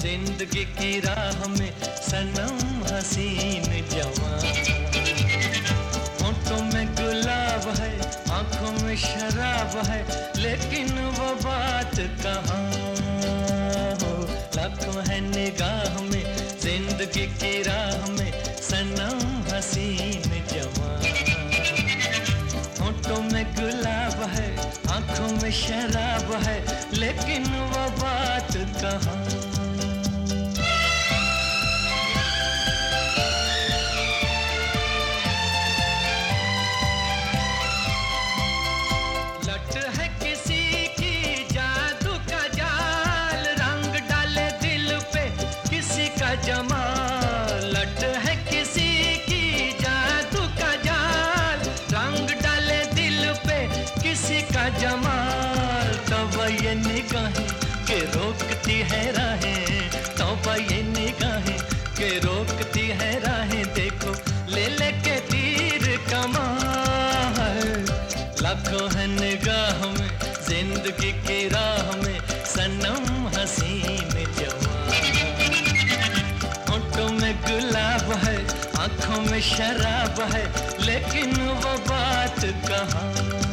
ज़िंदगी की राह में सनम हसीन जवान। होठों में गुलाब है, आँखों में शराब है, लेकिन वो बात कहाँ हो? लाखों है निगाह में, ज़िंदगी की राह में सनम हसीन जवान। होठों में गुलाब है, आँखों में शराब है, लेकिन वो बात कहाँ किसी जमाल है किसी की जादू का रंग डाले दिल पे किसी का जमाल। रोकती है राहें। तब ये निगाहें के रोकती है राहें। देखो, ले ले के तीर कमाल लाखों है निगाह में, ज़िंदगी की राह में, सनम हसीन जवान शराब है लेकिन वो बात कहाँ?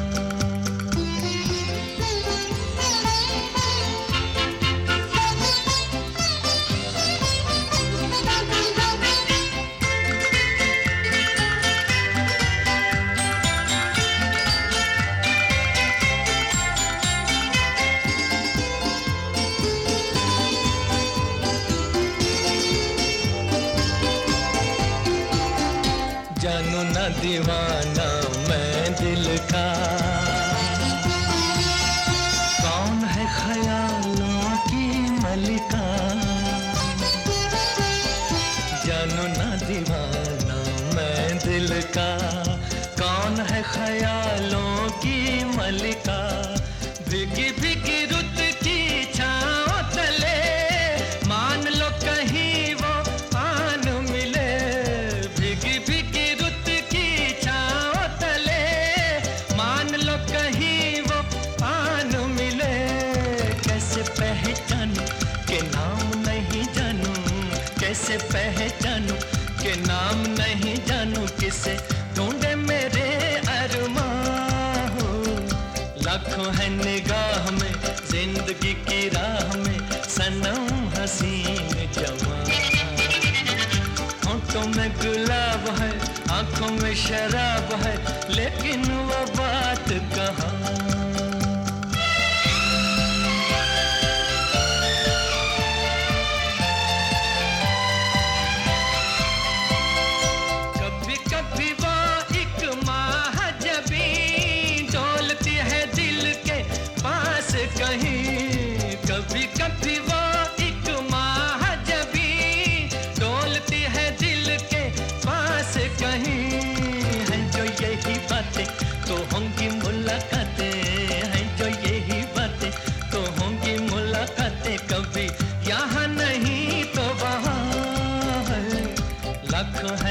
दीवाना मैं दिल का। कौन है ख्यालों की मलिका? जानू ना दीवाना मैं दिल का। कौन है ख्यालों की मलिका? भीगी कैसे पहचानू? के नाम नहीं जानू? किसे ढूंढे मेरे अरमान? लाखों है निगाह में, ज़िंदगी की राह में, सनम हसीन होठों में गुलाब है, आँखों में शराब है, लेकिन वो बात कहाँ?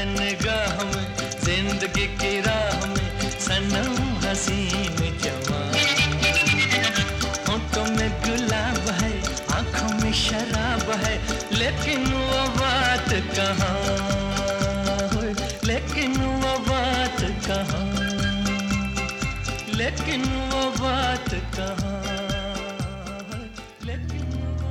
लाखों में, ज़िंदगी की राह में सनम हसीन जवान। होठों में गुलाब है, आँखों में शराब है, लेकिन वो बात कहाँ लेकिन वो बात कहाँ? लेकिन वो बात कहाँ